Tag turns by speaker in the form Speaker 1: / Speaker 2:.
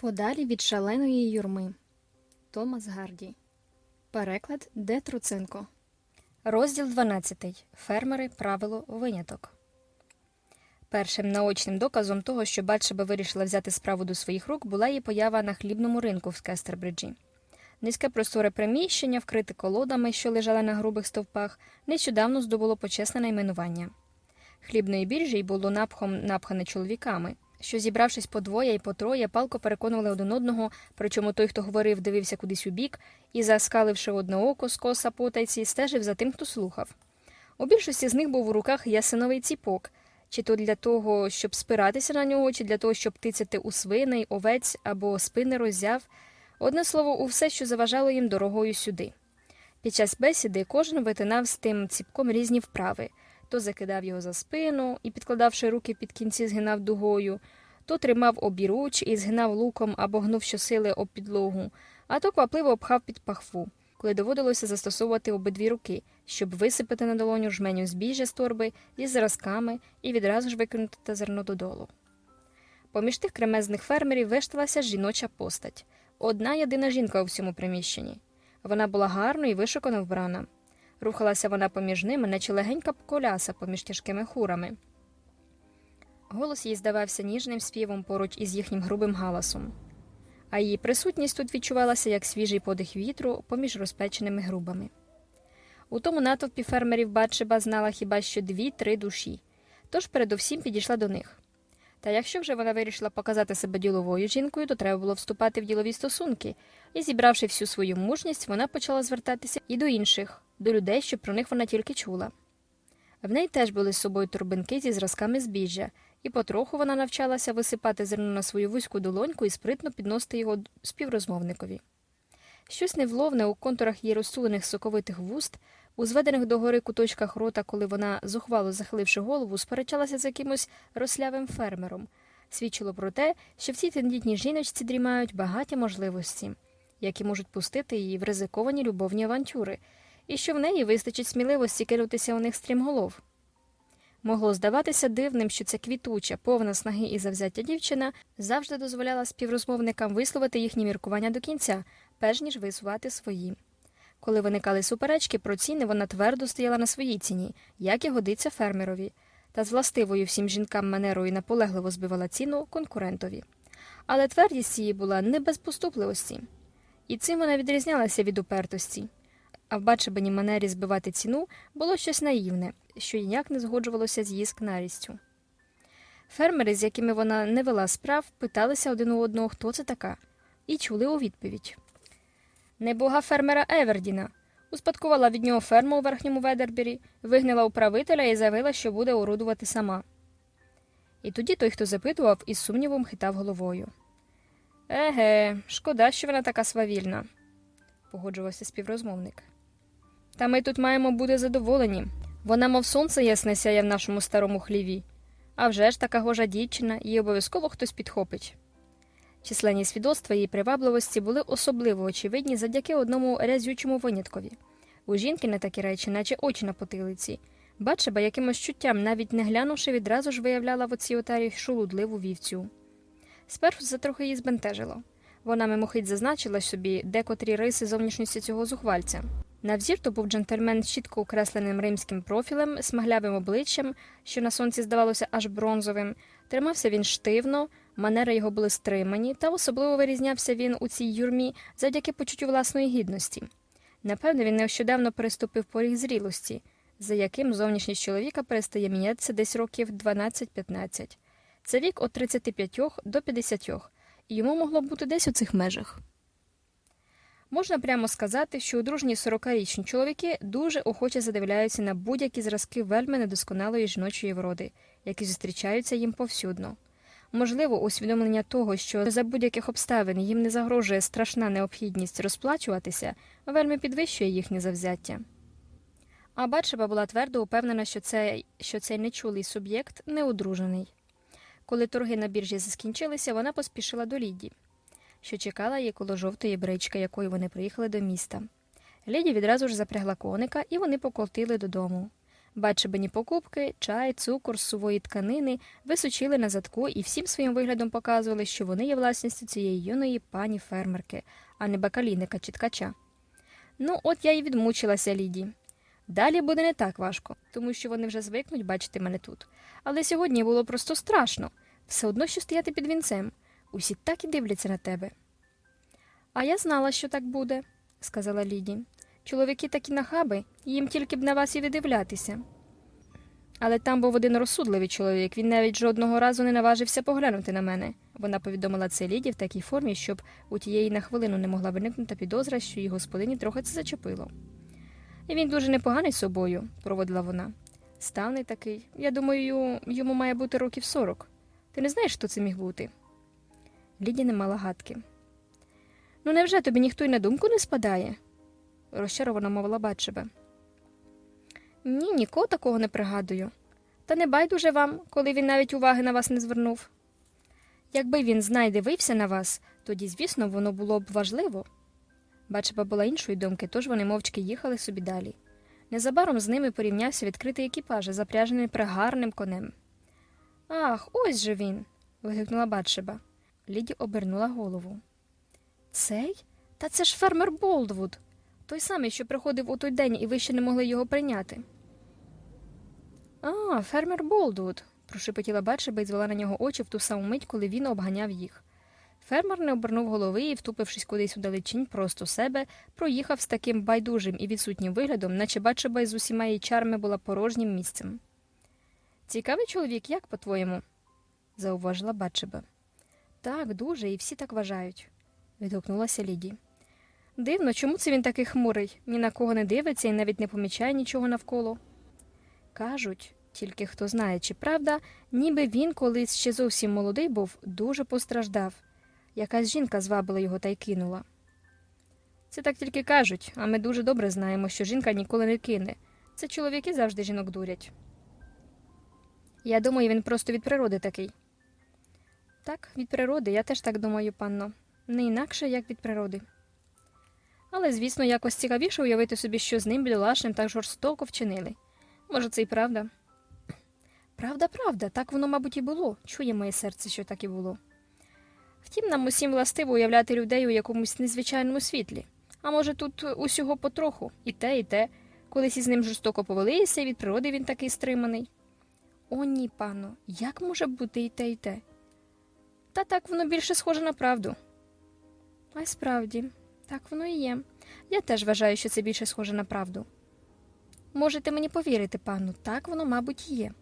Speaker 1: Подалі від шаленої юрми. Томас Гарді. Переклад Д. Труценко. Розділ 12. Фермери. Правило. Виняток. Першим наочним доказом того, що Батшеба вирішила взяти справу до своїх рук, була її поява на хлібному ринку в Скестербриджі. Низьке просторе приміщення, вкрите колодами, що лежали на грубих стовпах, нещодавно здобуло почесне найменування. Хлібної біржі й було напхом напхане чоловіками, що, зібравшись по двоє і по троє, палко переконували один одного, причому той, хто говорив, дивився кудись у бік і, заскаливши одне око з коса потайці, стежив за тим, хто слухав. У більшості з них був у руках ясиновий ціпок, чи то для того, щоб спиратися на нього, чи для того, щоб тицяти у свиней, овець або спини роззяв, одне слово, у все, що заважало їм дорогою сюди. Під час бесіди кожен витинав з тим ціпком різні вправи то закидав його за спину і, підкладавши руки під кінці, згинав дугою, то тримав обіруч і згинав луком або гнув щосили об підлогу, а то квапливо обхав під пахву, коли доводилося застосовувати обидві руки, щоб висипати на долоню жменю збіжжя з торби із зразками і відразу ж викинути те зерно додолу. Поміж тих кремезних фермерів вешталася жіноча постать одна єдина жінка у всьому приміщенні. Вона була гарно і вишукано вбрана. Рухалася вона поміж ними, наче легенька коляса поміж тяжкими хурами. Голос їй здавався ніжним співом поруч із їхнім грубим галасом, а її присутність тут відчувалася як свіжий подих вітру поміж розпеченими грубами. У тому натовпі фермерів Батшеба знала хіба що дві-три душі, тож передовсім підійшла до них. Та якщо вже вона вирішила показати себе діловою жінкою, то треба було вступати в ділові стосунки, і, зібравши всю свою мужність, вона почала звертатися і до інших, до людей, що про них вона тільки чула. В неї теж були з собою турбинки зі зразками збіжжя, і потроху вона навчалася висипати зерно на свою вузьку долоньку і спритно підносити його співрозмовникові. Щось невловне у контурах її розсулених соковитих вуст, у зведених догори куточках рота, коли вона, зухвало захиливши голову, сперечалася з якимось рослявим фермером, свідчило про те, що в цій тендітній жіночці дрімають багаті можливості, які можуть пустити її в ризиковані любовні авантюри, і що в неї вистачить сміливості кинутися у них стрімголов. Могло здаватися дивним, що ця квітуча, повна снаги і завзяття дівчина завжди дозволяла співрозмовникам висловити їхні міркування до кінця, перш ніж висувати свої. Коли виникали суперечки про ціни, вона твердо стояла на своїй ціні, як і годиться фермерові, та з властивою всім жінкам манерою наполегливо збивала ціну конкурентові. Але твердість її була не без поступливості, і цим вона відрізнялася від упертості. А в бачебаній манері збивати ціну було щось наївне, що ніяк не згоджувалося з її скнарістю. Фермери, з якими вона не вела справ, питалися один у одного, хто це така, і чули у відповідь. Небога фермера Евердіна. Успадкувала від нього ферму у верхньому Ведербері, вигнала управителя і заявила, що буде орудувати сама. І тоді той, хто запитував, із сумнівом хитав головою. Еге, шкода, що вона така свавільна, погоджувався співрозмовник. Та ми тут маємо бути задоволені. Вона, мов сонце ясне сяє в нашому старому хліві. А вже ж така гожа дівчина, її обов'язково хтось підхопить. Численні свідоцтва її привабливості були особливо очевидні завдяки одному рязючому виняткові. У жінки на такі речі, наче очі на потилиці. Бачиба якимось чуттям, навіть не глянувши, відразу ж виявляла в оцій отарі шулудливу вівцю. Спершу це трохи її збентежило. Вона мимохить зазначила собі декотрі риси зовнішньості цього зухвальця. На взір то був джентльмен з чітко окресленим римським профілем, смаглявим обличчям, що на сонці здавалося аж бронзовим. Тримався він штивно, манери його були стримані, та особливо вирізнявся він у цій юрмі завдяки почуттю власної гідності. Напевно, він нещодавно переступив поріг зрілості, за яким зовнішність чоловіка перестає мінятися десь років 12-15. Це вік від 35 до 50, і йому могло б бути десь у цих межах. Можна прямо сказати, що одружні 40-річні чоловіки дуже охоче задивляються на будь-які зразки вельми недосконалої жіночої вроди, які зустрічаються їм повсюдно. Можливо, усвідомлення того, що за будь-яких обставин їм не загрожує страшна необхідність розплачуватися, вельми підвищує їхнє завзяття. А Батшеба була твердо упевнена, що цей, що цей нечулий суб'єкт не одружений. Коли торги на біржі заскінчилися, вона поспішила до Ліді що чекала її коло жовтої брички, якою вони приїхали до міста. Леді відразу ж запрягла коника, і вони покотили додому. Бачебені покупки, чай, цукор сувої тканини височили на задку і всім своїм виглядом показували, що вони є власністю цієї юної пані фермерки, а не бакалійника чи ткача. Ну, от я й відмучилася Ліді. Далі буде не так важко, тому що вони вже звикнуть бачити мене тут. Але сьогодні було просто страшно все одно, що стояти під вінцем. Усі так і дивляться на тебе. А я знала, що так буде, сказала Ліді. Чоловіки такі нахаби, їм тільки б на вас і видивлятися. Але там був один розсудливий чоловік, він навіть жодного разу не наважився поглянути на мене. Вона повідомила це Ліді в такій формі, щоб у тієї на хвилину не могла виникнути підозра, що її господині трохи це зачепило. І він дуже непоганий собою, проводила вона. Ставний такий. Я думаю, йому має бути років сорок. Ти не знаєш, хто це міг бути? Ліді не мала гадки. Ну, невже тобі ніхто й на думку не спадає? розчаровано мовила Батшеба. Ні, нікого такого не пригадую. Та не байдуже вам, коли він навіть уваги на вас не звернув. Якби він знай дивився на вас, тоді, звісно, воно було б важливо. Бачеба була іншої думки, тож вони мовчки їхали собі далі. Незабаром з ними порівнявся відкритий екіпаж, запряжений пригарним конем. Ах, ось же він. вигукнула Батшеба. Ліді обернула голову. Цей? Та це ж фермер Болдвуд, той самий, що приходив у той день, і ви ще не могли його прийняти. А, фермер Болдвуд, прошепотіла Батшеба і звела на нього очі в ту саму мить, коли він обганяв їх. Фермер не обернув голови і, втупившись кудись у далечінь просто себе, проїхав з таким байдужим і відсутнім виглядом, наче Батшеба із усіма її чарми була порожнім місцем. Цікавий чоловік, як по-твоєму? зауважила Батшеба. Так, дуже, і всі так вважають, відгукнулася Ліді. Дивно, чому це він такий хмурий, ні на кого не дивиться і навіть не помічає нічого навколо. Кажуть, тільки хто знає, чи правда, ніби він, колись ще зовсім молодий був, дуже постраждав. Якась жінка звабила його та й кинула. Це так тільки кажуть, а ми дуже добре знаємо, що жінка ніколи не кине. Це чоловіки завжди жінок дурять. Я думаю, він просто від природи такий. Так, від природи, я теж так думаю, панно. Не інакше, як від природи. Але, звісно, якось цікавіше уявити собі, що з ним бідолашним так жорстоко вчинили. Може, це і правда. Правда, правда, так воно, мабуть, і було. Чує моє серце, що так і було. Втім, нам усім властиво уявляти людей у якомусь незвичайному світлі. А може, тут усього потроху, і те, і те. Колись із ним жорстоко повелися, і від природи він такий стриманий. О, ні, пану, як може бути і те, і те? Та так воно більше схоже на правду. А й справді, так воно і є. Я теж вважаю, що це більше схоже на правду. Можете мені повірити, пану, так воно, мабуть, і є.